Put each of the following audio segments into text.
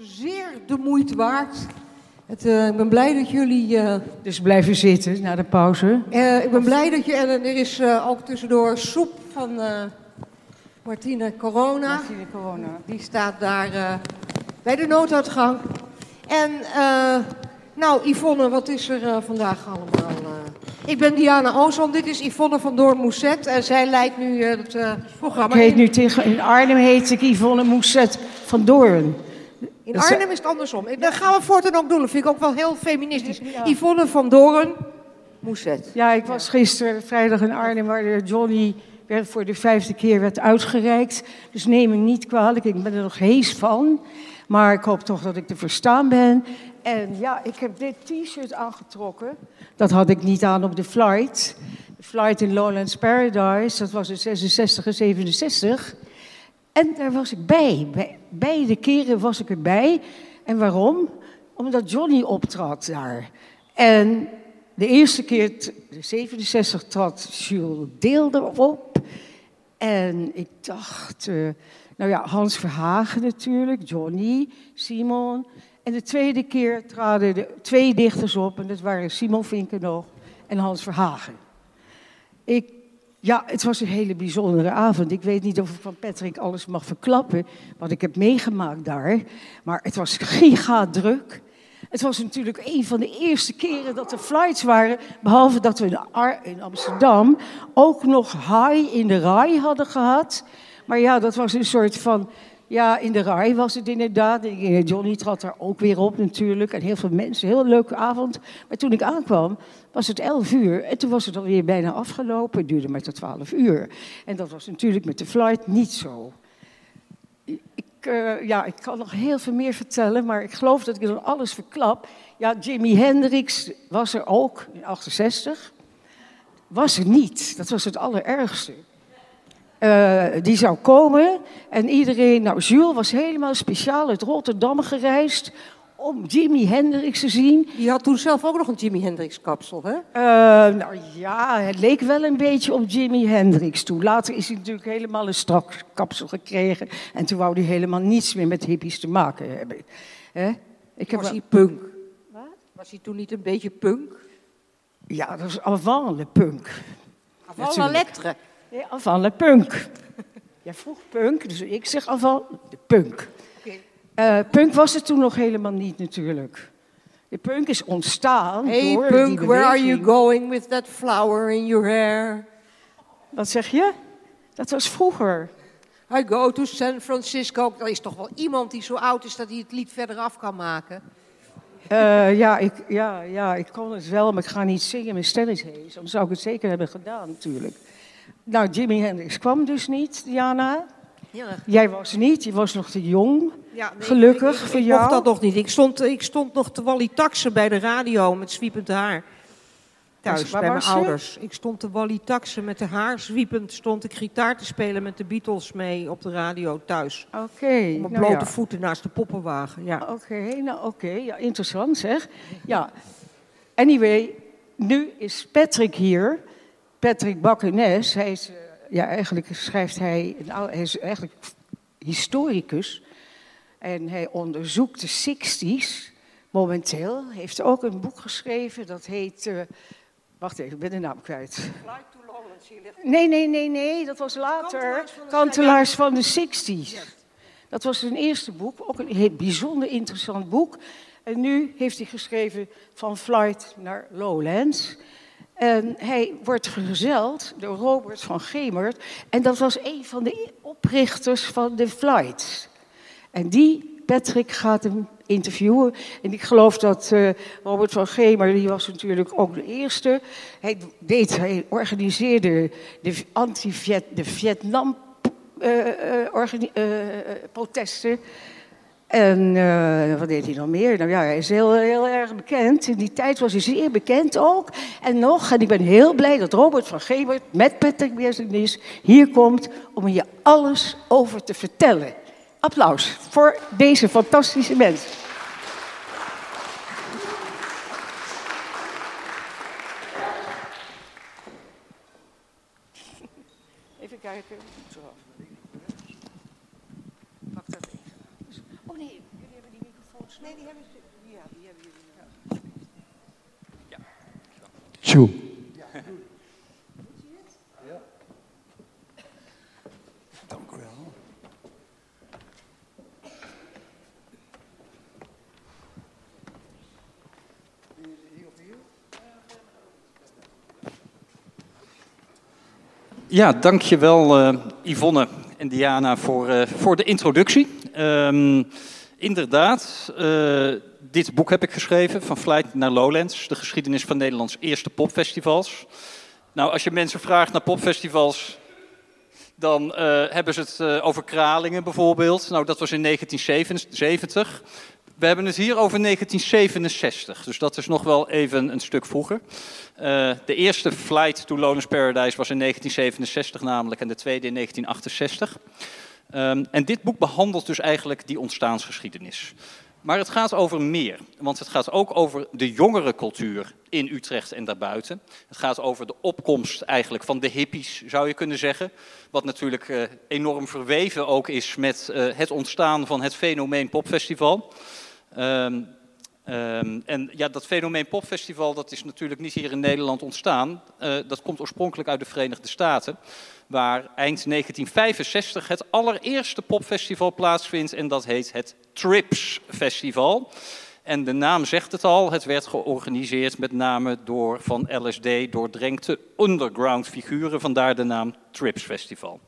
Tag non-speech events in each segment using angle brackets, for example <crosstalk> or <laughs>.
zeer de moeite waard. Het, eh, ik ben blij dat jullie. eh, Dus blijven zitten na de pauze. eh, ik ben blij dat je. En er is ook tussendoor soep van Martine Corona. Martine Corona. Die staat daar bij de nooduitgang. En, nou, Yvonne, wat is er vandaag allemaal? Ik ben Diana Ozon, dit is Yvonne van Doorn Mousset. En zij leidt nu het programma. Ik heet in, nu tegen, in Arnhem heet ik Yvonne Moesset van Doorn. In Arnhem is het andersom. Dat gaan we voortaan ook doen. Dat vind ik ook wel heel feministisch. Yvonne van Doorn Mousset. Ja, ik was gisteren vrijdag in Arnhem waar de Johnny werd voor de vijfde keer werd uitgereikt. Dus neem me niet kwalijk, ik ben er nog hees van. Maar ik hoop toch dat ik te verstaan ben. En ja, ik heb dit t-shirt aangetrokken. Dat had ik niet aan op de flight. De flight in Lowlands Paradise, dat was in 66 en 67. En daar was ik bij. Beide keren was ik erbij. En waarom? Omdat Johnny optrad daar. En de eerste keer, de 67, trad Jules Deel erop. En ik dacht, eh, nou ja, Hans Verhagen natuurlijk, Johnny, Simon. En de tweede keer traden de twee dichters op. En dat waren Simon Vinken en Hans Verhagen. Ik, ja, het was een hele bijzondere avond. Ik weet niet of ik van Patrick alles mag verklappen, wat ik heb meegemaakt daar. Maar het was gigadruk. Het was natuurlijk een van de eerste keren dat er flights waren, behalve dat we in Amsterdam ook nog high in de rij hadden gehad. Maar ja, dat was een soort van, ja, in de rij was het inderdaad. En Johnny trad daar ook weer op natuurlijk en heel veel mensen, heel leuke avond. Maar toen ik aankwam, was het 11 uur en toen was het alweer bijna afgelopen. Het duurde maar tot 12 uur. En dat was natuurlijk met de flight niet zo. Ik, eh, ja, ik kan nog heel veel meer vertellen, maar ik geloof dat ik dan alles verklap. Ja, Jimi Hendrix was er ook in 68. Was er niet. Dat was het allerergste. Eh, die zou komen en iedereen, nou Jules was helemaal speciaal uit Rotterdam gereisd om Jimi Hendrix te zien. Die had toen zelf ook nog een Jimi Hendrix kapsel, hè? Eh, nou ja, het leek wel een beetje op Jimi Hendrix toen. Later is hij natuurlijk helemaal een strak kapsel gekregen. En toen wou hij helemaal niets meer met hippies te maken hebben. Hè? Ik heb Was wel- hij punk? Was hij toen niet een beetje punk? Ja, dat was avant le punk. Avant la lettre. Avant le punk. Jij vroeg punk, dus ik zeg de punk. Eh, punk was het toen nog helemaal niet natuurlijk. De punk is ontstaan Hey door punk, where are you going with that flower in your hair? Wat zeg je? Dat was vroeger. I go to San Francisco. Er is toch wel iemand die zo oud is dat hij het lied verder af kan maken? Eh, ja, ik, ja, ja, ik kon het wel, maar ik ga niet zingen. Mijn stem is hees. Dan zou ik het zeker hebben gedaan, natuurlijk. Nou, Jimi Hendrix kwam dus niet, Diana. Jij was niet, je was nog te jong. ja nee, Gelukkig ik, ik, voor jou. mocht dat nog niet. Ik stond, ik stond nog te Wally-taxen bij de radio met zwiepend haar. Thuis, bij mijn ouders. Ik stond te Wally-taxen met de haar zwiepend. Stond ik gitaar te spelen met de Beatles mee op de radio thuis. Oké. Op mijn nou blote ja. voeten naast de poppenwagen. Ja. Oké, nou oké. Ja, interessant zeg. Ja. Anyway, nu is Patrick hier. Patrick Bakkenes. Hij is, eh, ja, eigenlijk schrijft hij, hij is eigenlijk historicus. En hij onderzoekt de 60s momenteel. Hij heeft ook een boek geschreven dat heet. eh, wacht even, ik ben de naam kwijt. Nee, nee, nee, nee, dat was later. Kantelaars van de 60s. Dat was zijn eerste boek, ook een heel bijzonder interessant boek. En nu heeft hij geschreven van Flight naar Lowlands. En hij wordt vergezeld door Robert van Gemert. En dat was een van de oprichters van de Flight. En die, Patrick, gaat hem interviewen. En ik geloof dat eh, Robert van Gemer, die was natuurlijk ook de eerste. Hij, deed, hij organiseerde de anti-Viet, de Vietnam eh, eh. En eh, wat deed hij nog meer? Nou ja, hij is heel, heel erg bekend. In die tijd was hij zeer bekend ook. En nog, en ik ben heel blij dat Robert van Gebert met Patrick Beersenis hier komt om je alles over te vertellen. Applaus voor deze fantastische mensen. Even kijken. Zo. Wacht even. Oh nee, jullie hebben die goed. Nee, die hebben ze. Ja, die hebben jullie. Ja. Tjoe. <laughs> Dank u wel. Ja, dankjewel uh, Yvonne en Diana voor, uh, voor de introductie. Um, inderdaad, uh, dit boek heb ik geschreven, Van Flight naar Lowlands, de geschiedenis van Nederlands eerste popfestivals. Nou, als je mensen vraagt naar popfestivals, dan hebben ze het over Kralingen bijvoorbeeld. Nou, dat was in 1977. We hebben het hier over 1967, dus dat is nog wel even een stuk vroeger. De eerste flight to Lowlands Paradise was in 1967 namelijk en de tweede in 1968. Um, en dit boek behandelt dus eigenlijk die ontstaansgeschiedenis. Maar het gaat over meer, want het gaat ook over de jongere cultuur in Utrecht en daarbuiten. Het gaat over de opkomst eigenlijk van de hippies, zou je kunnen zeggen. Wat natuurlijk uh, enorm verweven ook is met uh, het ontstaan van het fenomeen popfestival. Um, um, en ja, dat fenomeen popfestival dat is natuurlijk niet hier in Nederland ontstaan. Uh, dat komt oorspronkelijk uit de Verenigde Staten, waar eind 1965 het allereerste popfestival plaatsvindt en dat heet het Trips Festival. En de naam zegt het al, het werd georganiseerd met name door van LSD doordrenkte underground figuren, vandaar de naam Trips Festival.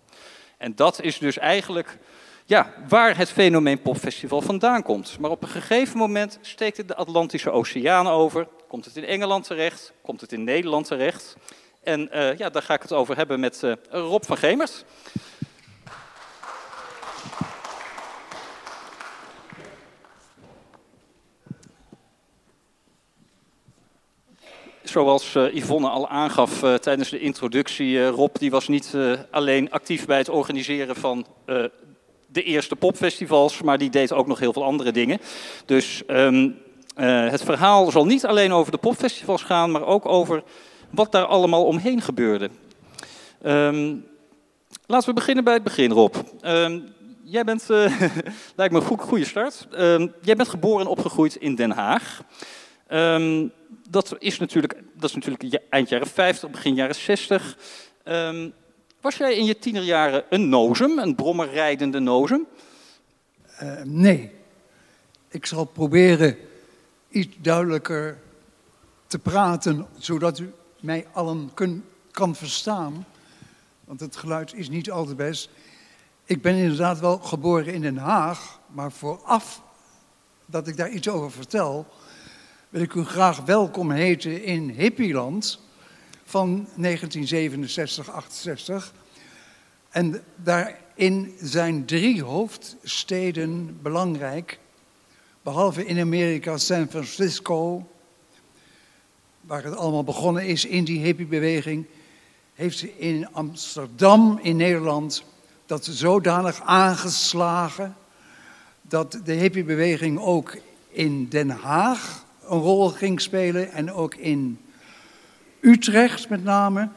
En dat is dus eigenlijk ja, waar het fenomeen popfestival vandaan komt. Maar op een gegeven moment steekt het de Atlantische Oceaan over, komt het in Engeland terecht, komt het in Nederland terecht. En uh, ja, daar ga ik het over hebben met uh, Rob van Gemert. Zoals uh, Yvonne al aangaf tijdens de introductie, Rob die was niet alleen actief bij het organiseren van de eerste popfestivals, maar die deed ook nog heel veel andere dingen. Dus uh, het verhaal zal niet alleen over de popfestivals gaan, maar ook over wat daar allemaal omheen gebeurde. Um, laten we beginnen bij het begin, Rob. Um, jij bent, uh, <laughs> lijkt me een goed, goede start. jij bent geboren en opgegroeid in Den Haag. dat, is natuurlijk, dat is natuurlijk eind jaren 50, begin jaren 60. Was jij in je tienerjaren een nozem, een brommerrijdende nozem? Uh, nee. Ik zal proberen iets duidelijker te praten, zodat u mij allen kun, kan verstaan. Want het geluid is niet altijd best. Ik ben inderdaad wel geboren in Den Haag, maar vooraf dat ik daar iets over vertel, wil ik u graag welkom heten in Hippieland van 1967, 68. En daarin zijn drie hoofdsteden belangrijk. Behalve in Amerika San Francisco, waar het allemaal begonnen is in die hippiebeweging, heeft in Amsterdam in Nederland dat zodanig aangeslagen dat de hippiebeweging ook in Den Haag een rol ging spelen en ook in Utrecht met name.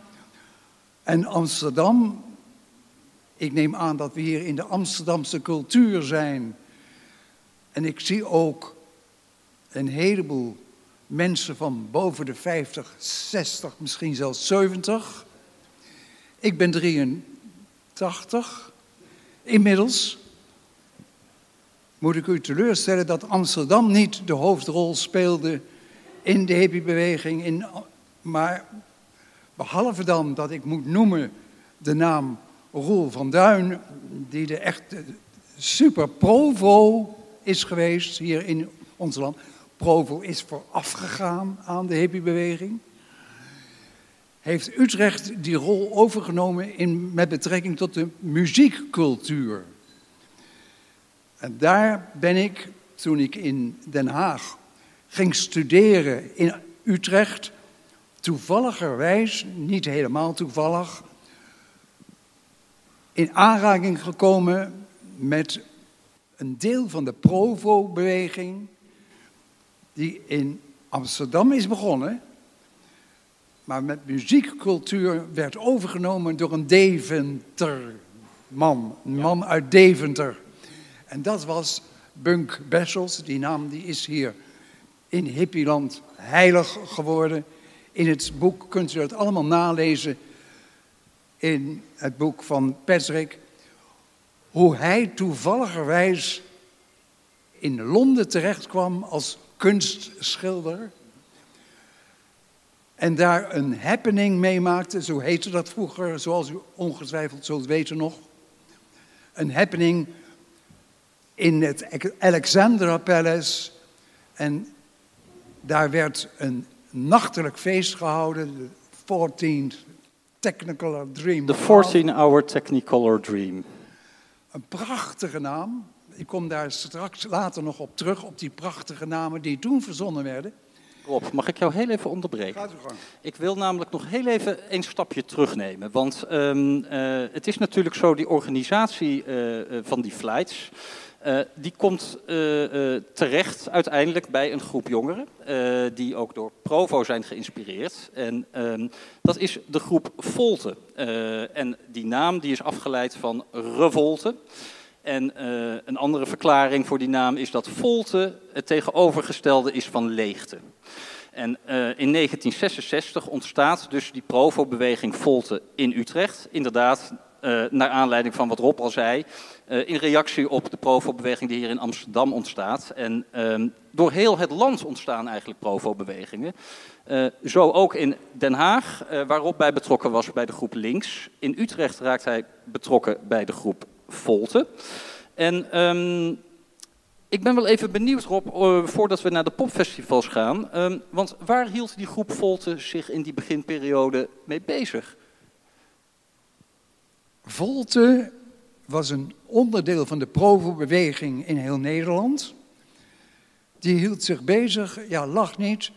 En Amsterdam, ik neem aan dat we hier in de Amsterdamse cultuur zijn. En ik zie ook een heleboel mensen van boven de 50, 60, misschien zelfs 70. Ik ben 83 inmiddels. Moet ik u teleurstellen dat Amsterdam niet de hoofdrol speelde in de hippiebeweging in maar behalve dan dat ik moet noemen de naam Roel van Duin, die de echte super provo is geweest hier in ons land. Provo is voorafgegaan aan de hippiebeweging. Heeft Utrecht die rol overgenomen in, met betrekking tot de muziekcultuur. En daar ben ik, toen ik in Den Haag ging studeren in Utrecht, toevalligerwijs, niet helemaal toevallig, in aanraking gekomen met een deel van de Provo-beweging, die in Amsterdam is begonnen, maar met muziekcultuur werd overgenomen door een Deventer man, een man uit Deventer. En dat was Bunk Bessels. Die naam die is hier in Hippieland heilig geworden. In het boek kunt u dat allemaal nalezen. In het boek van Patrick. Hoe hij toevalligerwijs in Londen terechtkwam als kunstschilder. En daar een happening meemaakte, zo heette dat vroeger, zoals u ongetwijfeld zult weten nog. Een happening in het Alexandra Palace. En daar werd een nachtelijk feest gehouden, de 14th Technicolor Dream. De 14-hour Technicolor Dream. Een prachtige naam. Ik kom daar straks later nog op terug, op die prachtige namen die toen verzonnen werden. Rob, mag ik jou heel even onderbreken? Gaat gang. Ik wil namelijk nog heel even een stapje terugnemen. Want um, uh, het is natuurlijk zo, die organisatie uh, van die flights... Uh, die komt terecht uiteindelijk bij een groep jongeren... die ook door Provo zijn geïnspireerd. En um, dat is de groep Volte. en die naam die is afgeleid van revolte... En uh, een andere verklaring voor die naam is dat volte het tegenovergestelde is van leegte. En uh, in 1966 ontstaat dus die Provo-beweging Volte in Utrecht. Inderdaad, uh, naar aanleiding van wat Rob al zei, in reactie op de Provo-beweging die hier in Amsterdam ontstaat. En ehm, door heel het land ontstaan eigenlijk Provo-bewegingen. zo ook in Den Haag, waar Rob bij betrokken was bij de groep Links. In Utrecht raakt hij betrokken bij de groep Volte. En um, ik ben wel even benieuwd, Rob, uh, voordat we naar de popfestivals gaan. Um, want waar hield die groep Volte zich in die beginperiode mee bezig? Volte was een onderdeel van de Provo-beweging in heel Nederland. Die hield zich bezig, ja, lach niet,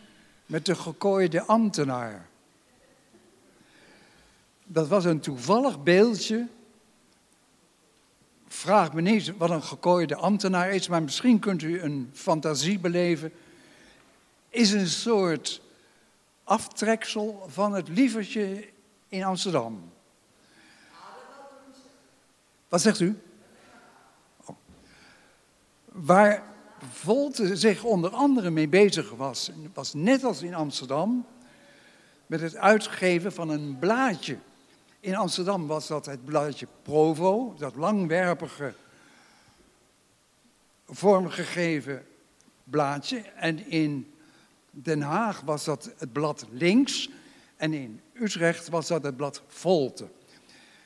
met de gekooide ambtenaar. Dat was een toevallig beeldje vraag me niet wat een gekooide ambtenaar is, maar misschien kunt u een fantasie beleven. Is een soort aftreksel van het lievertje in Amsterdam. Wat zegt u? Waar Volte zich onder andere mee bezig was, was net als in Amsterdam, met het uitgeven van een blaadje. In Amsterdam was dat het blaadje Provo, dat langwerpige, vormgegeven blaadje. En in Den Haag was dat het blad Links. En in Utrecht was dat het blad Volte.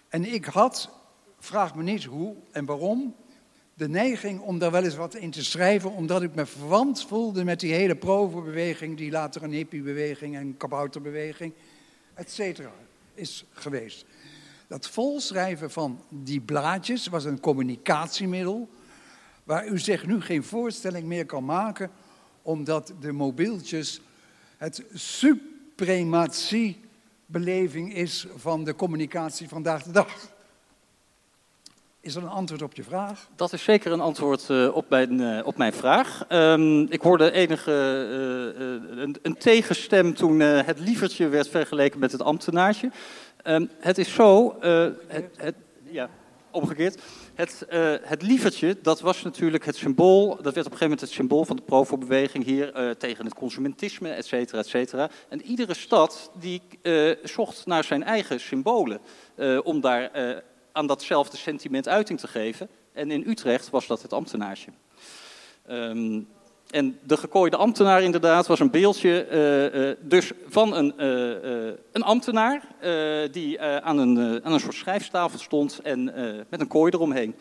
En ik had, vraag me niet hoe en waarom, de neiging om daar wel eens wat in te schrijven, omdat ik me verwant voelde met die hele Provo-beweging, die later een hippiebeweging en kabouterbeweging, et cetera is geweest. Dat volschrijven van die blaadjes was een communicatiemiddel waar u zich nu geen voorstelling meer kan maken, omdat de mobieltjes het suprematiebeleving is van de communicatie vandaag de dag. Is dat een antwoord op je vraag? Dat is zeker een antwoord uh, op, mijn, uh, op mijn vraag. Um, ik hoorde enige, uh, een, een, tegenstem toen het lievertje werd vergeleken met het ambtenaartje. Um, het is zo, het, het, ja, omgekeerd. Het, het lievertje, dat was natuurlijk het symbool, dat werd op een gegeven moment het symbool van de Provo-beweging hier tegen het consumentisme, et cetera, et cetera. En iedere stad die zocht naar zijn eigen symbolen om daar aan datzelfde sentiment uiting te geven. En in Utrecht was dat het ambtenaartje. Um, en de gekooide ambtenaar inderdaad was een beeldje uh, uh, dus van een, uh, een ambtenaar die aan, een, aan een soort schrijfstafel stond en met een kooi eromheen.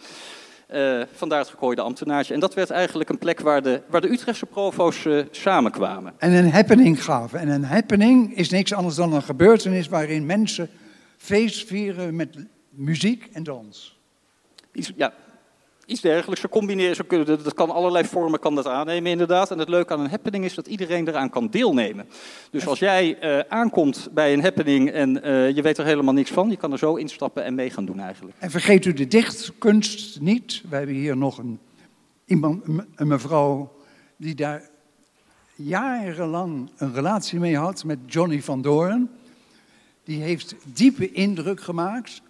vandaar het gekooide ambtenaartje. En dat werd eigenlijk een plek waar de, waar de Utrechtse provo's samenkwamen. En een happening gaven. En een happening is niks anders dan een gebeurtenis waarin mensen feest vieren met muziek en dans. Iets, ja, iets dergelijks. Ze combineren, ze kunnen, dat kan allerlei vormen kan dat aannemen inderdaad. En het leuke aan een happening is dat iedereen eraan kan deelnemen. Dus als jij uh, aankomt bij een happening en uh, je weet er helemaal niks van, je kan er zo instappen en mee gaan doen eigenlijk. En vergeet u de dichtkunst niet. We hebben hier nog een, iemand, een mevrouw die daar jarenlang een relatie mee had met Johnny van Doorn. Die heeft diepe indruk gemaakt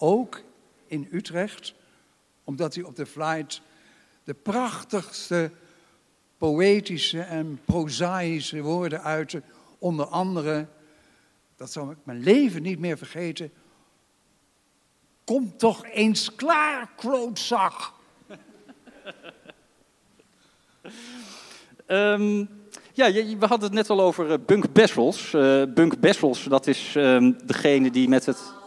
ook in Utrecht, omdat hij op de flight de prachtigste poëtische en prozaïsche woorden uiten. Onder andere, dat zal ik mijn leven niet meer vergeten. Kom toch eens klaar, klootzak. <laughs> Ehm, ja, we hadden het net al over eh, Bunk Bessels. Eh, Bunk Bessels, dat is ehm, degene die met het...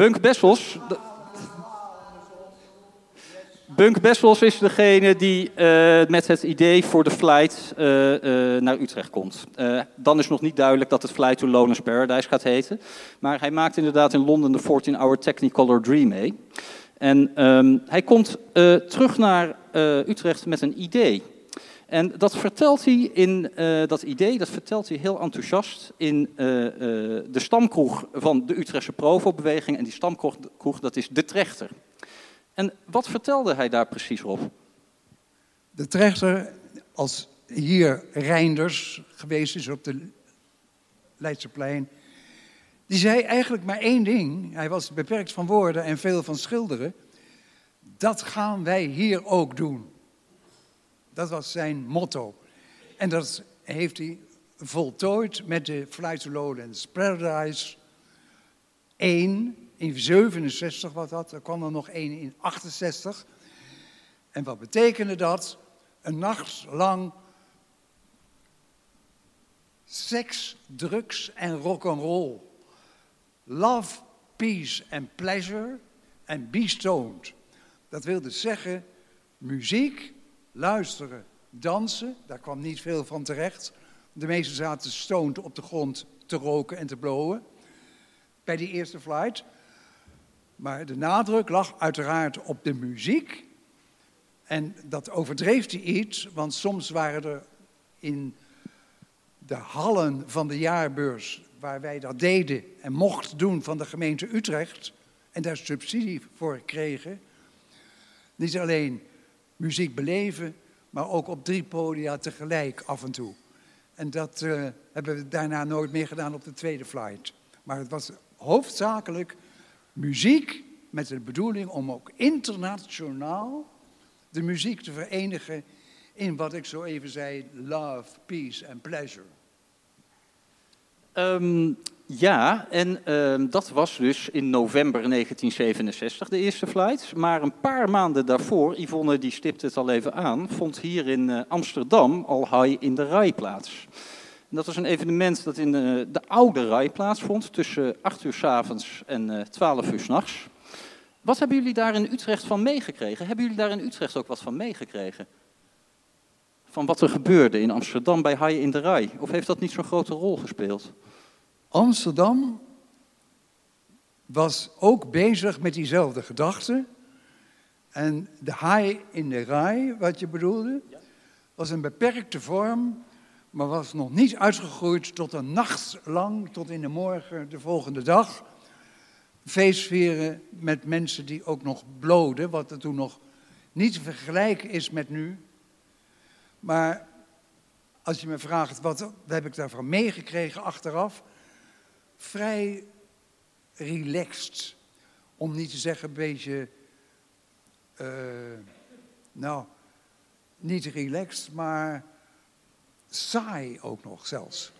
Bunk Bessels... Bunk Bessels is degene die eh, met het idee voor de flight eh, eh, naar Utrecht komt. Dan is nog niet duidelijk dat het Flight to Lowlands Paradise gaat heten. Maar hij maakt inderdaad in Londen de 14-hour Technicolor Dream mee. En ehm, hij komt terug naar Utrecht met een idee. En dat vertelt hij in eh, dat idee, dat vertelt hij heel enthousiast in eh, eh, de stamkroeg van de Utrechtse Provo-beweging. En die stamkroeg kroeg, dat is de Trechter. En wat vertelde hij daar precies op? De trechter, als hier Reinders geweest is op de Leidseplein, die zei eigenlijk maar één ding. Hij was beperkt van woorden en veel van schilderen. Dat gaan wij hier ook doen. Dat was zijn motto. En dat heeft hij voltooid met de Flight to Lowlands Paradise 1 in 67 was dat. Er kwam er nog één in 68. En wat betekende dat? Een nacht lang seks, drugs en rock'n'roll. Love, peace and pleasure en be stoned. Dat wilde zeggen muziek, luisteren, dansen. Daar kwam niet veel van terecht. De meesten zaten stoned op de grond te roken en te blowen. Bij die eerste flight. Maar de nadruk lag uiteraard op de muziek. En dat overdreef hij iets, want soms waren er in de hallen van de jaarbeurs, waar wij dat deden en mochten doen van de gemeente Utrecht, en daar subsidie voor kregen, niet alleen muziek beleven, maar ook op drie podia tegelijk af en toe. En dat eh, hebben we daarna nooit meer gedaan op de tweede flight. Maar het was hoofdzakelijk muziek met de bedoeling om ook internationaal de muziek te verenigen in wat ik zo even zei, love, peace en pleasure. Ehm, ja, en ehm, dat was dus in november 1967 de eerste flight. Maar een paar maanden daarvoor, Yvonne die stipte het al even aan, vond hier in eh, Amsterdam al High in de Rai plaats. En dat was een evenement dat in eh, de oude Rai plaatsvond, tussen 8 uur s avonds en eh 12 uur s'nachts. Wat hebben jullie daar in Utrecht van meegekregen? Hebben jullie daar in Utrecht ook wat van meegekregen? Van wat er gebeurde in Amsterdam bij High in de Rai? Of heeft dat niet zo'n grote rol gespeeld? Amsterdam was ook bezig met diezelfde gedachte. En de haai in de rij, wat je bedoelde, was een beperkte vorm, maar was nog niet uitgegroeid tot een nacht lang, tot in de morgen de volgende dag. Feestvieren met mensen die ook nog bloden, wat er toen nog niet te vergelijken is met nu. Maar als je me vraagt, wat heb ik daarvan meegekregen achteraf? Vrij relaxed. Om niet te zeggen een beetje, eh, nou, niet relaxed, maar saai ook nog zelfs.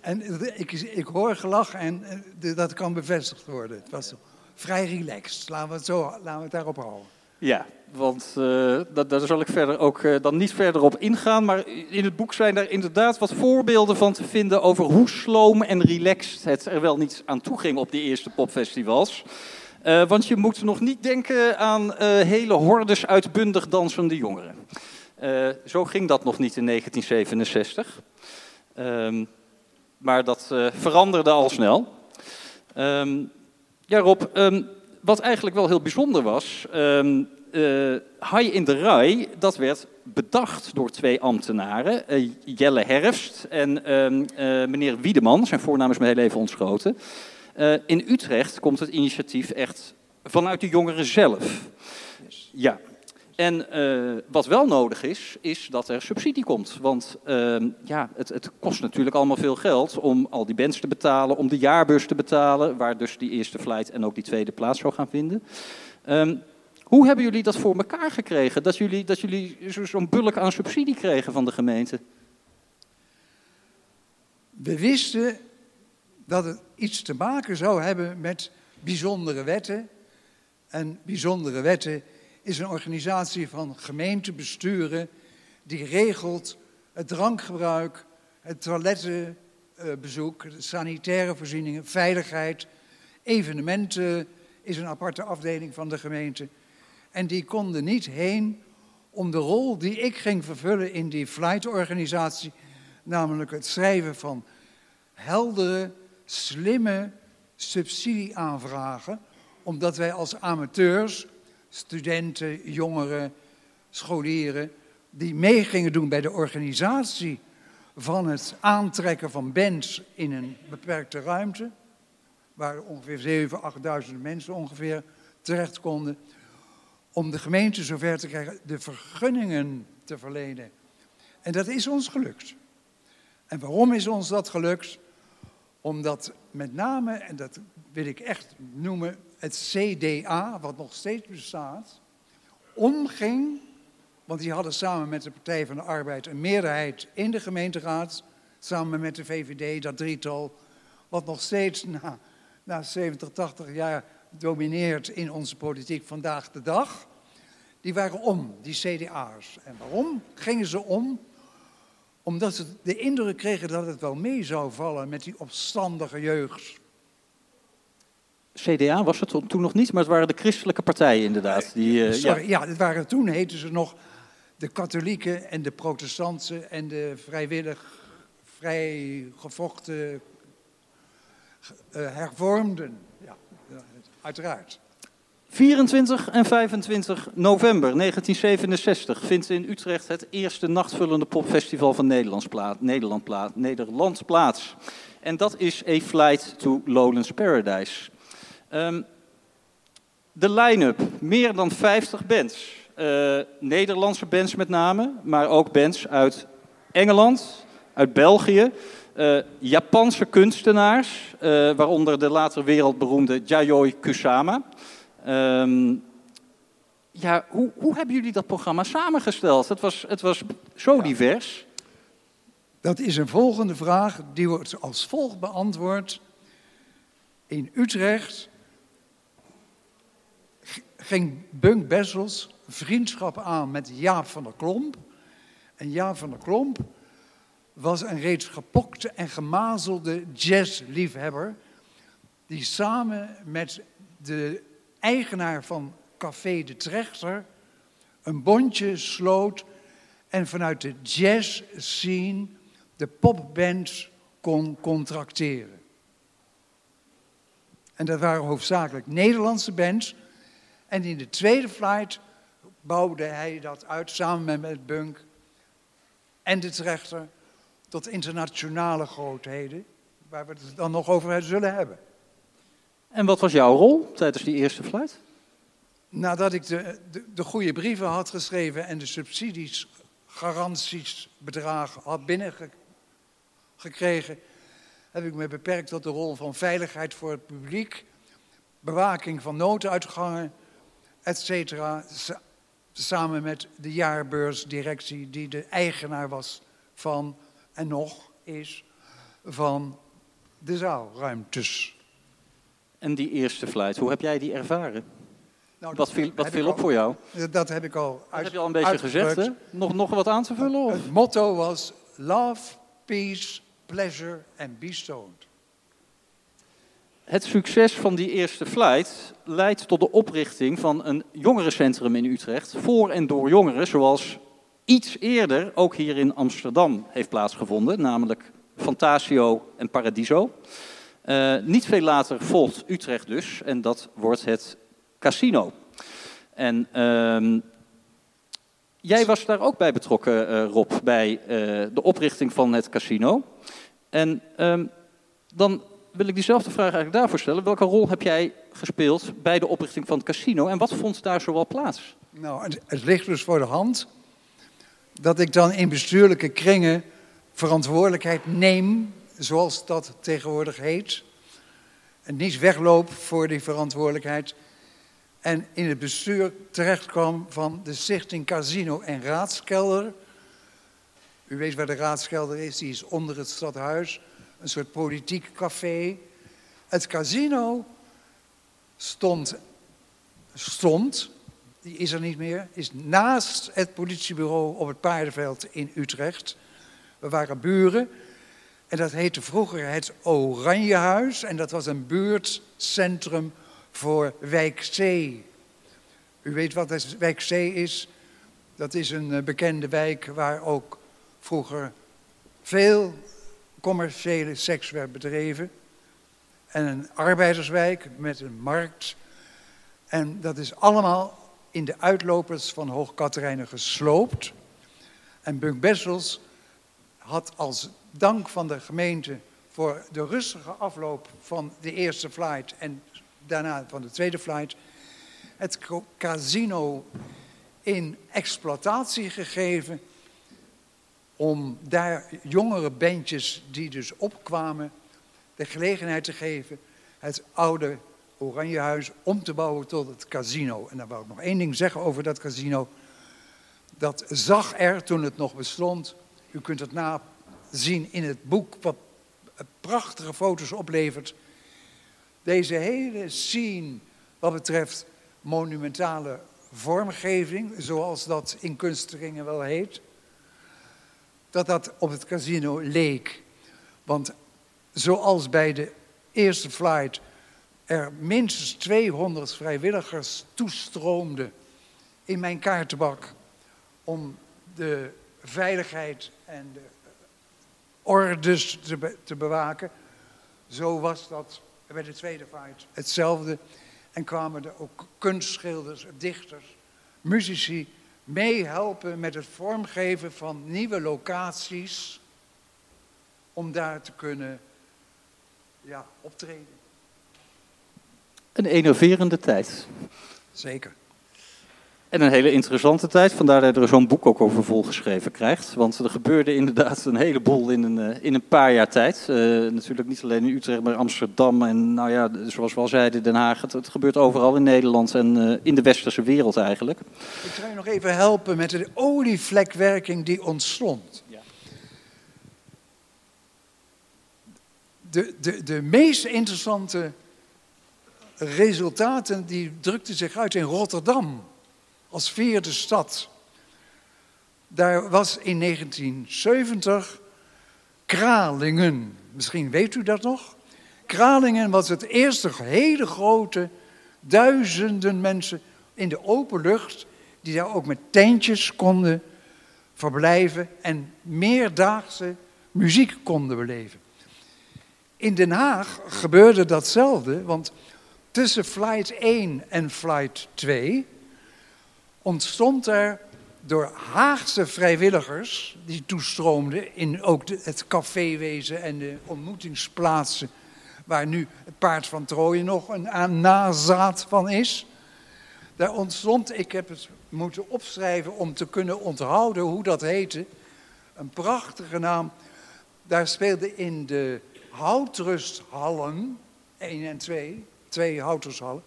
En ik, ik hoor gelach en eh, dat kan bevestigd worden. Het was vrij relaxed. Laten we het, zo, laten we het daarop houden. Ja, want uh, dat, daar zal ik verder ook uh, dan niet verder op ingaan. Maar in het boek zijn daar inderdaad wat voorbeelden van te vinden over hoe sloom en relaxed het er wel niet aan toe ging op die eerste popfestivals. Uh, want je moet nog niet denken aan hele hordes uitbundig dansende jongeren. zo ging dat nog niet in 1967. Um, maar dat veranderde al snel. Um, ja, Rob. Um, wat eigenlijk wel heel bijzonder was, uh, in de Rai, dat werd bedacht door twee ambtenaren, uh, Jelle Herfst en um, uh, meneer Wiedeman, zijn voornaam is me heel even ontschoten. in Utrecht komt het initiatief echt vanuit de jongeren zelf. Ja. En eh, wat wel nodig is, is dat er subsidie komt. Want ehm, ja, het, het, kost natuurlijk allemaal veel geld om al die bands te betalen, om de jaarbeurs te betalen, waar dus die eerste flight en ook die tweede plaats zou gaan vinden. Ehm, hoe hebben jullie dat voor elkaar gekregen? Dat jullie, dat jullie zo'n bulk aan subsidie kregen van de gemeente? We wisten dat het iets te maken zou hebben met bijzondere wetten. En bijzondere wetten is een organisatie van gemeentebesturen die regelt het drankgebruik, het toilettenbezoek, sanitaire voorzieningen, veiligheid. Evenementen is een aparte afdeling van de gemeente. En die konden niet heen om de rol die ik ging vervullen in die flightorganisatie, namelijk het schrijven van heldere, slimme subsidieaanvragen, omdat wij als amateurs, studenten, jongeren, scholieren, die mee gingen doen bij de organisatie van het aantrekken van bands in een beperkte ruimte, waar ongeveer 7.000, 8.000 mensen ongeveer terecht konden, om de gemeente zover te krijgen de vergunningen te verlenen. En dat is ons gelukt. En waarom is ons dat gelukt? Omdat met name, en dat wil ik echt noemen, het CDA, wat nog steeds bestaat, omging, want die hadden samen met de Partij van de Arbeid een meerderheid in de gemeenteraad, samen met de VVD, dat drietal, wat nog steeds na, na 70, 80 jaar domineert in onze politiek vandaag de dag. Die waren om, die CDA's. En waarom gingen ze om? Omdat ze de indruk kregen dat het wel mee zou vallen met die opstandige jeugd. CDA was het toen nog niet, maar het waren de christelijke partijen inderdaad. Die, uh, Sorry, ja. ja, het waren, toen heten ze nog de katholieken en de protestanten en de vrijwillig vrijgevochten uh, hervormden. Uiteraard. 24 en 25 november 1967 vindt in Utrecht het eerste nachtvullende popfestival van Nederland, plaat, Nederland, plaat, Nederland plaats. En dat is A Flight to Lowlands Paradise. Um, de line-up, meer dan 50 bands. Uh, Nederlandse bands met name, maar ook bands uit Engeland, uit België. Uh, Japanse kunstenaars, uh, waaronder de later wereldberoemde Yayoi Kusama. Um, ja, hoe, hoe, hebben jullie dat programma samengesteld? Het was, het was zo ja. divers. Dat is een volgende vraag, die wordt als volgt beantwoord. In Utrecht ging Bunk Bessels vriendschap aan met Jaap van der Klomp. En Jaap van der Klomp was een reeds gepokte en gemazelde jazzliefhebber, die samen met de eigenaar van Café de Trechter een bondje sloot en vanuit de jazz scene de popbands kon contracteren. En dat waren hoofdzakelijk Nederlandse bands. En in de tweede flight bouwde hij dat uit samen met Bunk en de Trechter tot internationale grootheden, waar we het dan nog over zullen hebben. En wat was jouw rol tijdens die eerste flight? Nadat ik de, de, de goede brieven had geschreven en de subsidies, garanties, bedragen had binnengekregen, heb ik me beperkt tot de rol van veiligheid voor het publiek, bewaking van nooduitgangen, et cetera. Samen met de jaarbeursdirectie, die de eigenaar was van, en nog is, van de zaalruimtes. En die eerste flight, hoe heb jij die ervaren? Nou, wat viel, wat viel op al, voor jou? Dat heb ik al uit, heb je al een beetje gezegd, hè? Nog, nog wat aan te vullen? Of? Het motto was love, peace, pleasure and be stoned. Het succes van die eerste flight leidt tot de oprichting van een jongerencentrum in Utrecht. Voor en door jongeren, zoals iets eerder ook hier in Amsterdam heeft plaatsgevonden. Namelijk Fantasio en Paradiso. Uh, niet veel later volgt Utrecht dus, en dat wordt het casino. En uh, jij was daar ook bij betrokken, uh, Rob, bij uh, de oprichting van het casino. En uh, dan wil ik diezelfde vraag eigenlijk daarvoor stellen. Welke rol heb jij gespeeld bij de oprichting van het casino en wat vond daar zoal plaats? Nou, het ligt dus voor de hand dat ik dan in bestuurlijke kringen verantwoordelijkheid neem, zoals dat tegenwoordig heet. En niet wegloop voor die verantwoordelijkheid. En in het bestuur terechtkwam van de Stichting Casino en Raadskelder. U weet waar de Raadskelder is, die is onder het stadhuis. Een soort politiek café. Het casino stond, stond, die is er niet meer, is naast het politiebureau op het paardenveld in Utrecht. We waren buren en dat heette vroeger het Oranjehuis en dat was een buurtcentrum voor Wijk C. U weet wat Wijk C is? Dat is een eh, bekende wijk waar ook vroeger veel commerciële seks werd bedreven. En een arbeiderswijk met een markt. En dat is allemaal in de uitlopers van Hoog gesloopt. En Bunk Bessels had als dank van de gemeente voor de rustige afloop van de eerste flight en daarna van de tweede flight het casino in exploitatie gegeven om daar jongere bandjes die dus opkwamen de gelegenheid te geven het oude Oranjehuis om te bouwen tot het casino. En dan wou ik nog één ding zeggen over dat casino. Dat zag er toen het nog bestond. U kunt het nazien in het boek wat prachtige foto's oplevert. Deze hele scene wat betreft monumentale vormgeving, zoals dat in kunstringen wel heet, dat dat op het casino leek. Want zoals bij de eerste flight er minstens 200 vrijwilligers toestroomden in mijn kaartenbak om de veiligheid en de ordes te, bewaken, zo was dat bij de tweede flight hetzelfde. En kwamen er ook kunstschilders, dichters, muzici meehelpen met het vormgeven van nieuwe locaties om daar te kunnen ja, optreden. Een enerverende tijd. Zeker. En een hele interessante tijd, vandaar dat je er zo'n boek ook over volgeschreven krijgt. Want er gebeurde inderdaad een heleboel in een, eh, in een paar jaar tijd. Uh, natuurlijk niet alleen in Utrecht, maar Amsterdam en nou ja, zoals we al zeiden, Den Haag. Het, gebeurt overal in Nederland en uh, in de westerse wereld eigenlijk. Ik ga je nog even helpen met de olievlekwerking die ontstond. Ja. De, de, de meest interessante resultaten die drukten zich uit in Rotterdam als vierde stad. Daar was in 1970 Kralingen. Misschien weet u dat nog? Kralingen was het eerste hele grote, duizenden mensen in de open lucht, die daar ook met tentjes konden verblijven en meerdaagse muziek konden beleven. In Den Haag gebeurde datzelfde, want tussen flight 1 en flight 2 ontstond er door Haagse vrijwilligers, die toestroomden in ook het caféwezen en de ontmoetingsplaatsen, waar nu het paard van Troje nog een nazaat van is. Daar ontstond, ik heb het moeten opschrijven om te kunnen onthouden hoe dat heette, een prachtige naam. Daar speelde in de houtrusthallen, 1 en 2, twee houtrusthallen,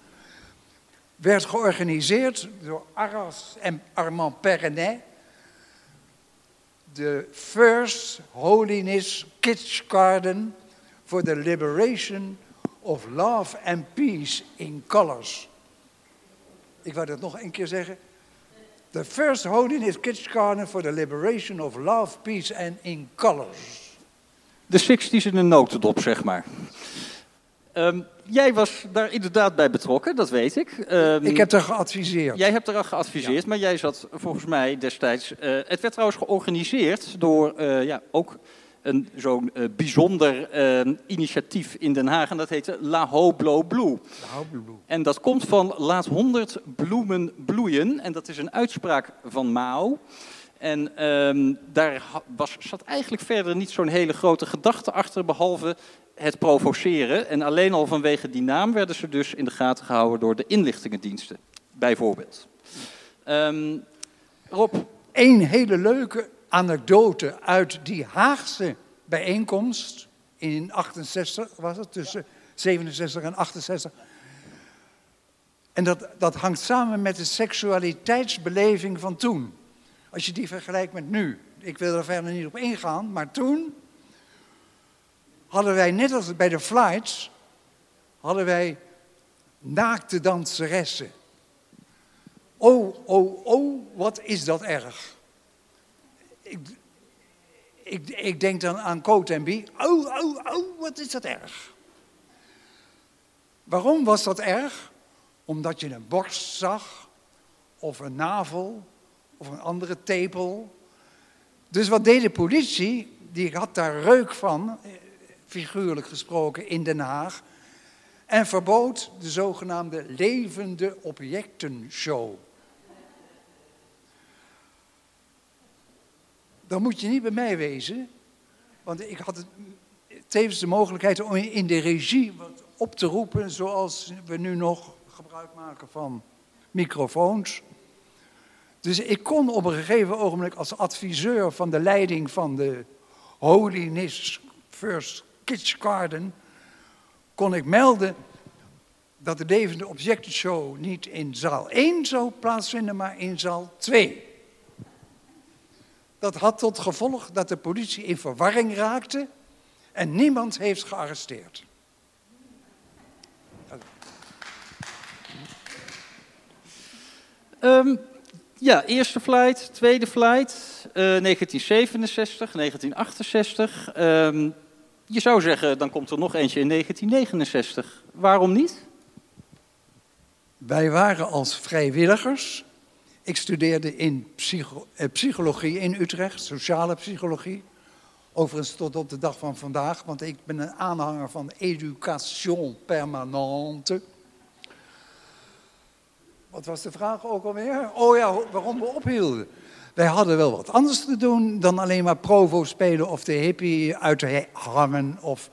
werd georganiseerd door Arras en Armand Perrenet. De First Holiness Kids Garden for the Liberation of Love and Peace in Colors. Ik wou dat nog een keer zeggen. The First Holiness Kids Garden for the Liberation of Love, Peace and in Colors. De 60s in een notendop, zeg maar. Um, jij was daar inderdaad bij betrokken, dat weet ik. Um, ik heb er geadviseerd. Jij hebt er geadviseerd, maar jij zat volgens mij destijds... Uh, het werd trouwens georganiseerd door uh, ja, ook een zo'n uh, bijzonder ehm, initiatief in Den Haag. En dat heette La Hoblo Blue. La Blue. En dat komt van laat honderd bloemen bloeien. En dat is een uitspraak van Mao. En um, daar was, zat eigenlijk verder niet zo'n hele grote gedachte achter, behalve het provoceren. En alleen al vanwege die naam werden ze dus in de gaten gehouden door de inlichtingendiensten, bijvoorbeeld. Ehm, Rob, Eén hele leuke anekdote uit die Haagse bijeenkomst in 68 was het, tussen 67 en 68. En dat, dat hangt samen met de seksualiteitsbeleving van toen. Als je die vergelijkt met nu. Ik wil er verder niet op ingaan, maar toen hadden wij, net als bij de flights, hadden wij naakte danseressen. Oh, oh, oh, wat is dat erg. Ik, ik, ik denk dan aan Coat en Bie. Oh, oh, oh, wat is dat erg. Waarom was dat erg? Omdat je een borst zag, of een navel, of een andere tepel. Dus wat deed de politie? Die had daar reuk van, eh, figuurlijk gesproken, in Den Haag. En verbood de zogenaamde levende objectenshow. Dan moet je niet bij mij wezen, want ik had tevens de mogelijkheid om in de regie wat op te roepen, zoals we nu nog gebruik maken van microfoons. Dus ik kon op een gegeven ogenblik als adviseur van de leiding van de Holiness First Kitsch Garden, kon ik melden dat de levende objectenshow niet in zaal 1 zou plaatsvinden, maar in zaal 2. Dat had tot gevolg dat de politie in verwarring raakte en niemand heeft gearresteerd. Ehm, ja, eerste flight, tweede flight, eh, 1967, 1968. Ehm, je zou zeggen, dan komt er nog eentje in 1969. Waarom niet? Wij waren als vrijwilligers. Ik studeerde in eh, psychologie in Utrecht, sociale psychologie. Overigens tot op de dag van vandaag, want ik ben een aanhanger van education permanente. Wat was de vraag ook alweer? Oh ja, waarom we ophielden. Wij hadden wel wat anders te doen dan alleen maar provo spelen of de hippie uithangen of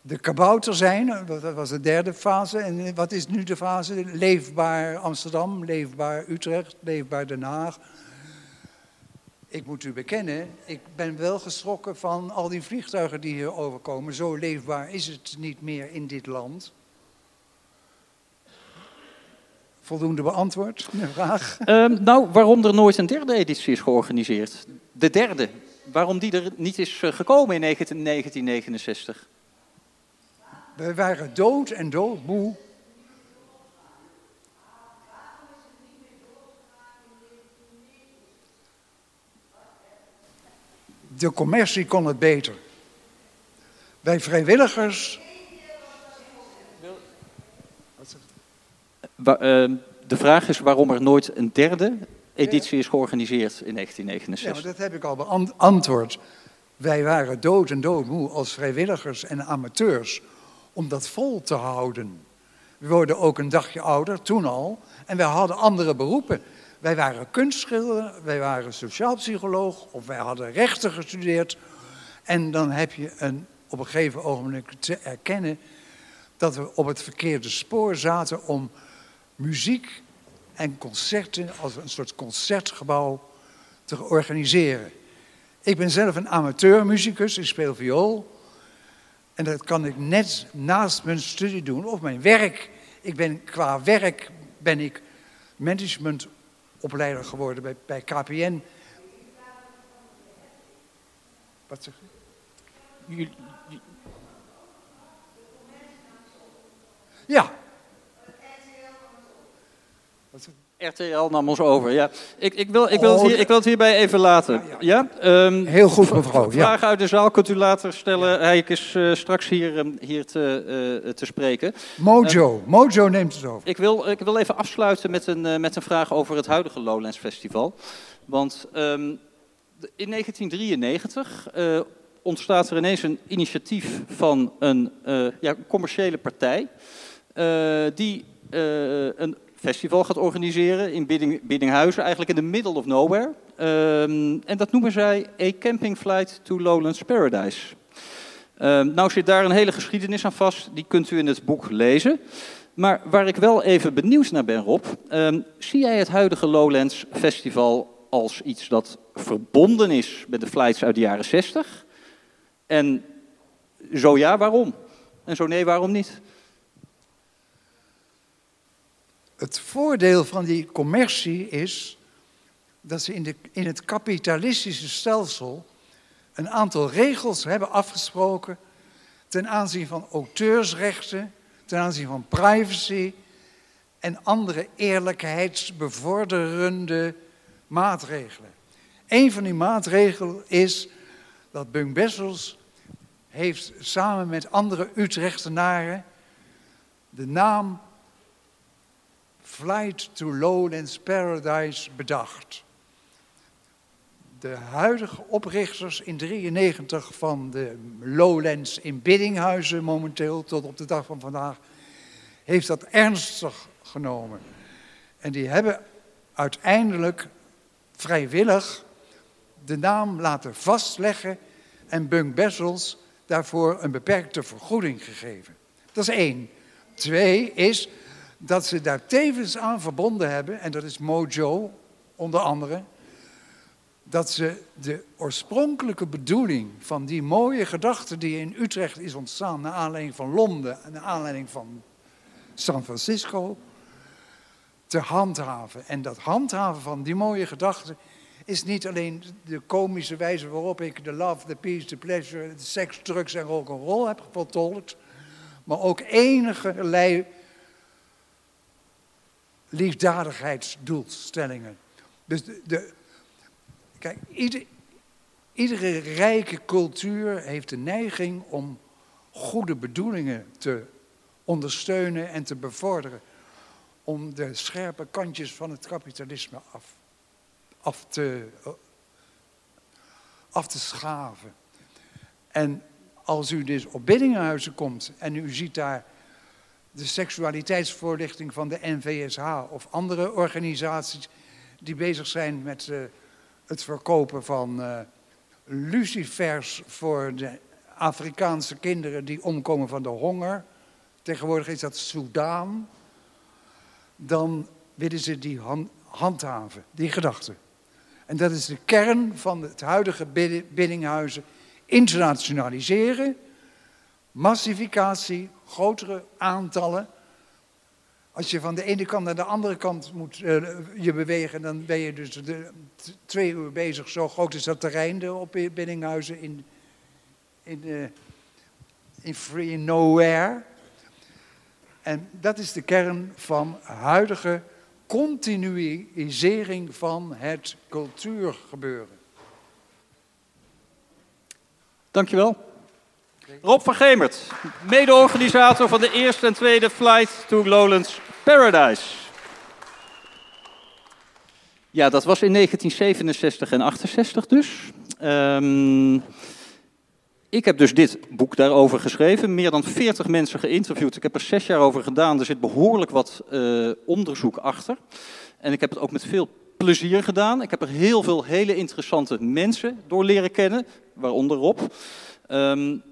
de kabouter zijn. Dat was de derde fase. En wat is nu de fase? Leefbaar Amsterdam, leefbaar Utrecht, leefbaar Den Haag. Ik moet u bekennen, ik ben wel geschrokken van al die vliegtuigen die hier overkomen. Zo leefbaar is het niet meer in dit land. Voldoende beantwoord, de vraag. Ehm, nou, waarom er nooit een derde editie is georganiseerd? De derde. Waarom die er niet is eh, gekomen in 19- 1969? Wij waren dood en doodmoe. De commercie kon het beter. Wij vrijwilligers. De vraag is waarom er nooit een derde editie is georganiseerd in Ja, 1969. maar dat heb ik al beantwoord. Wij waren dood en doodmoe als vrijwilligers en amateurs om dat vol te houden. We worden ook een dagje ouder, toen al. En wij hadden andere beroepen. Wij waren kunstschilder, wij waren sociaalpsycholoog of wij hadden rechten gestudeerd. En dan heb je een, op een gegeven ogenblik te erkennen dat we op het verkeerde spoor zaten om muziek en concerten als een soort concertgebouw te organiseren. Ik ben zelf een amateurmuzikus, ik speel viool. En dat kan ik net naast mijn studie doen of mijn werk. Ik ben qua werk ben ik managementopleider geworden bij, bij KPN. Wat zeg je? Ja. Wat zeg je? RTL nam ons over, ja. Ik, ik, wil, ik, wil, het Oh, hier, ik wil het hierbij even laten. Ja? Ehm, Heel goed, mevrouw. Ja. Vragen uit de zaal kunt u later stellen. Hij is eh, straks hier, ehm, hier te, eh, te spreken. Mojo. Mojo neemt het over. Ik wil, ik wil even afsluiten met een, eh, met een vraag over het huidige Lowlands Festival. Want ehm, in 1993 eh, ontstaat er ineens een initiatief van een eh, ja, commerciële partij... eh, die eh, een festival gaat organiseren in Bidding, Biddinghuizen, eigenlijk in the middle of nowhere. Ehm, en dat noemen zij A Camping Flight to Lowlands Paradise. Ehm, nou zit daar een hele geschiedenis aan vast, die kunt u in het boek lezen. Maar waar ik wel even benieuwd naar ben, Rob, ehm, zie jij het huidige Lowlands Festival als iets dat verbonden is met de flights uit de jaren 60? En zo ja, waarom? En zo nee, waarom niet? Het voordeel van die commercie is dat ze in, de, in het kapitalistische stelsel een aantal regels hebben afgesproken ten aanzien van auteursrechten, ten aanzien van privacy en andere eerlijkheidsbevorderende maatregelen. Een van die maatregelen is dat Bunk Bessels heeft samen met andere Utrechtenaren de naam Flight to Lowlands Paradise bedacht. De huidige oprichters in 93 van de Lowlands in Biddinghuizen momenteel tot op de dag van vandaag heeft dat ernstig genomen. En die hebben uiteindelijk vrijwillig de naam laten vastleggen en Bunk Bessels daarvoor een beperkte vergoeding gegeven. Dat is één. Twee is dat ze daar tevens aan verbonden hebben, en dat is Mojo onder andere, dat ze de oorspronkelijke bedoeling van die mooie gedachte die in Utrecht is ontstaan naar aanleiding van Londen en naar aanleiding van San Francisco, te handhaven. En dat handhaven van die mooie gedachte is niet alleen de komische wijze waarop ik de love, the peace, the pleasure, de seks, drugs en rock'n'roll heb vertolkt, maar ook enige liefdadigheidsdoelstellingen. Dus de, kijk, iedere rijke cultuur heeft de neiging om goede bedoelingen te ondersteunen en te bevorderen. Om de scherpe kantjes van het kapitalisme af, af, te, af te schaven. En als u dus op biddingenhuizen komt en u ziet daar de seksualiteitsvoorlichting van de NVSH of andere organisaties die bezig zijn met uh, het verkopen van uh, lucifers voor de Afrikaanse kinderen die omkomen van de honger. Tegenwoordig is dat Soudaan. Dan willen ze die handhaven, die gedachte. En dat is de kern van het huidige biddinghuizen. Internationaliseren, massificatie, grotere aantallen. Als je van de ene kant naar de andere kant moet uh, je bewegen, dan ben je dus de, twee uur bezig. Zo groot is dat terrein op Biddinghuizen in, in, uh, in Free Nowhere. En dat is de kern van huidige continuïsering van het cultuurgebeuren. Dankjewel. Rob van Gemert, mede-organisator van de eerste en tweede Flight to Lowlands Paradise. Ja, dat was in 1967 en 68 dus. Um, ik heb dus dit boek daarover geschreven, meer dan 40 mensen geïnterviewd. Ik heb er zes jaar over gedaan, er zit behoorlijk wat uh, onderzoek achter. En ik heb het ook met veel plezier gedaan. Ik heb er heel veel hele interessante mensen door leren kennen, waaronder Rob. Um,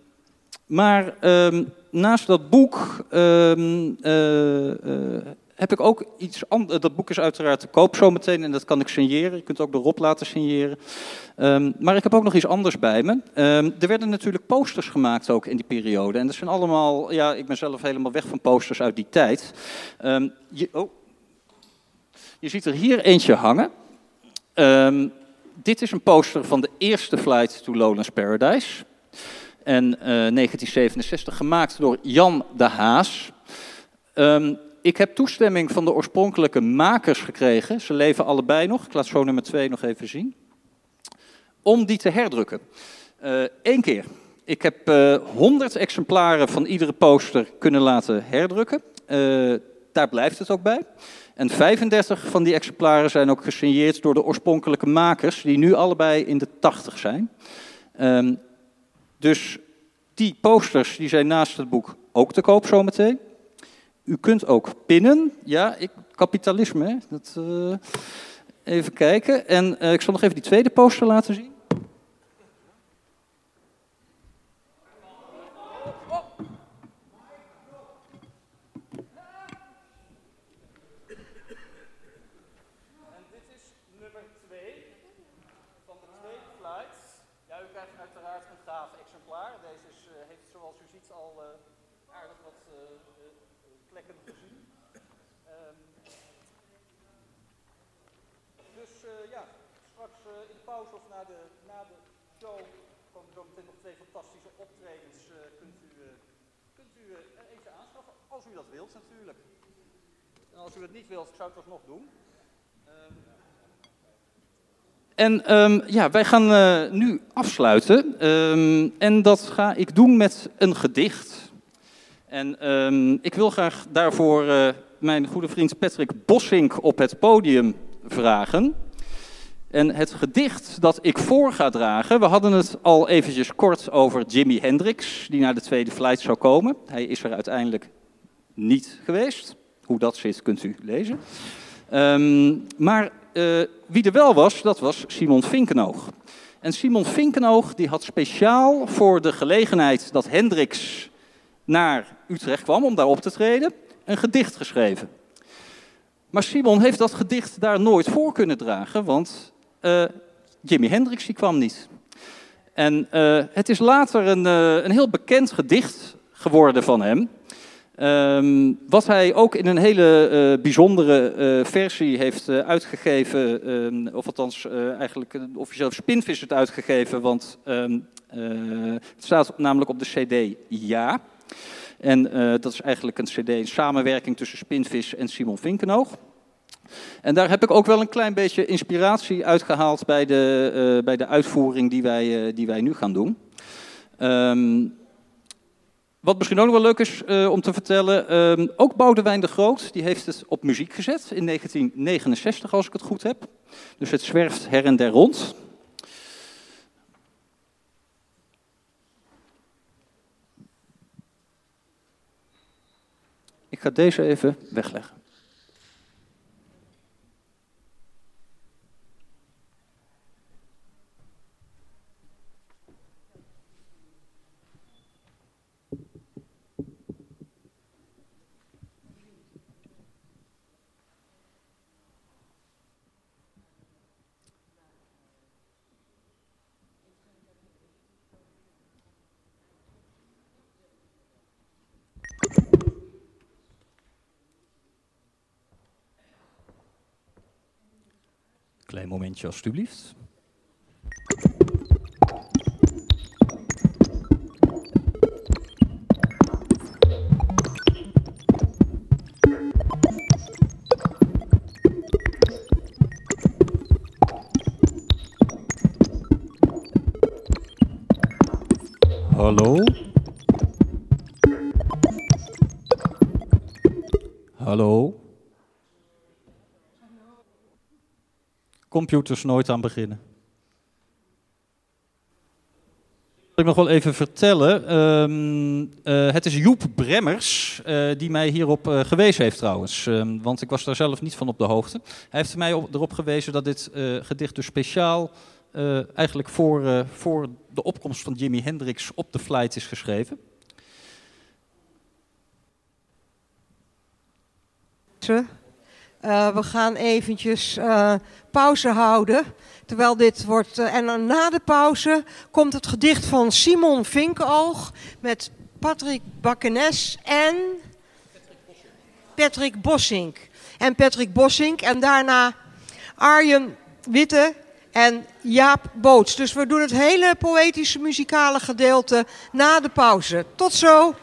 maar um, naast dat boek um, uh, uh, heb ik ook iets anders. Dat boek is uiteraard te koop zometeen en dat kan ik signeren. Je kunt ook de Rob laten signeren. Um, maar ik heb ook nog iets anders bij me. er werden natuurlijk posters gemaakt ook in die periode. En dat zijn allemaal, ja, ik ben zelf helemaal weg van posters uit die tijd. Je, oh, je ziet er hier eentje hangen. dit is een poster van de eerste flight to Lowlands Paradise en uh, eh, 1967 gemaakt door Jan de Haas. Um, ik heb toestemming van de oorspronkelijke makers gekregen. Ze leven allebei nog. Ik laat zo nummer 2 nog even zien. Om die te herdrukken. Eén uh, keer. Ik heb uh, eh, 100 exemplaren van iedere poster kunnen laten herdrukken. daar blijft het ook bij. En 35 van die exemplaren zijn ook gesigneerd door de oorspronkelijke makers, die nu allebei in de 80 zijn. Um, dus die posters die zijn naast het boek ook te koop zometeen. U kunt ook pinnen. Ja, ik, kapitalisme. Uh, even kijken. En uh, ik zal nog even die tweede poster laten zien. Show komen zo meteen nog twee fantastische optredens. Uh, kunt u, uh, kunt u even aanschaffen, als u dat wilt natuurlijk. En als u het niet wilt, zou ik het nog doen. Um, en um, ja, wij gaan nu afsluiten. Um, en dat ga ik doen met een gedicht. En ik wil graag daarvoor mijn goede vriend Patrick Bossink op het podium vragen. En het gedicht dat ik voor ga dragen, we hadden het al eventjes kort over Jimi Hendrix, die naar de tweede flight zou komen. Hij is er uiteindelijk niet geweest. Hoe dat zit, kunt u lezen. Um, maar uh, wie er wel was, dat was Simon Vinkenoog. En Simon Vinkenoog die had speciaal voor de gelegenheid dat Hendrix naar Utrecht kwam om daar op te treden, een gedicht geschreven. Maar Simon heeft dat gedicht daar nooit voor kunnen dragen, want uh, Jimi Hendrix die kwam niet. En uh, het is later een, uh, een heel bekend gedicht geworden van hem. Um, wat hij ook in een hele bijzondere versie heeft uitgegeven, um, of althans eigenlijk officieel Spinvis het uitgegeven, want um, het staat namelijk op de CD Ja. En dat is eigenlijk een cd in samenwerking tussen Spinvis en Simon Vinkenoog. En daar heb ik ook wel een klein beetje inspiratie uitgehaald bij de, uh, bij de uitvoering die wij, uh, die wij nu gaan doen. Um, wat misschien ook wel leuk is uh, om te vertellen, um, ook Boudewijn de Groot, die heeft het op muziek gezet in 1969 als ik het goed heb. Dus het zwerft her en der rond. Ik ga deze even wegleggen. Klein momentje alstublieft. Hallo? Hallo? Computers nooit aan beginnen. Ik nog wel even vertellen. Um, uh, het is Joep Bremmers uh, die mij hierop uh, gewezen heeft trouwens. Um, want ik was daar zelf niet van op de hoogte. Hij heeft mij op, erop gewezen dat dit gedicht dus speciaal eigenlijk voor, voor de opkomst van Jimi Hendrix op de flight is geschreven. Uh, we gaan eventjes uh, pauze houden. Terwijl dit wordt. Uh, en na de pauze komt het gedicht van Simon Vinkenoog met Patrick Bakkenes en. Patrick Bossink. En Patrick Bossink. En daarna Arjen Witte en Jaap Boots. Dus we doen het hele poëtische muzikale gedeelte na de pauze. Tot zo!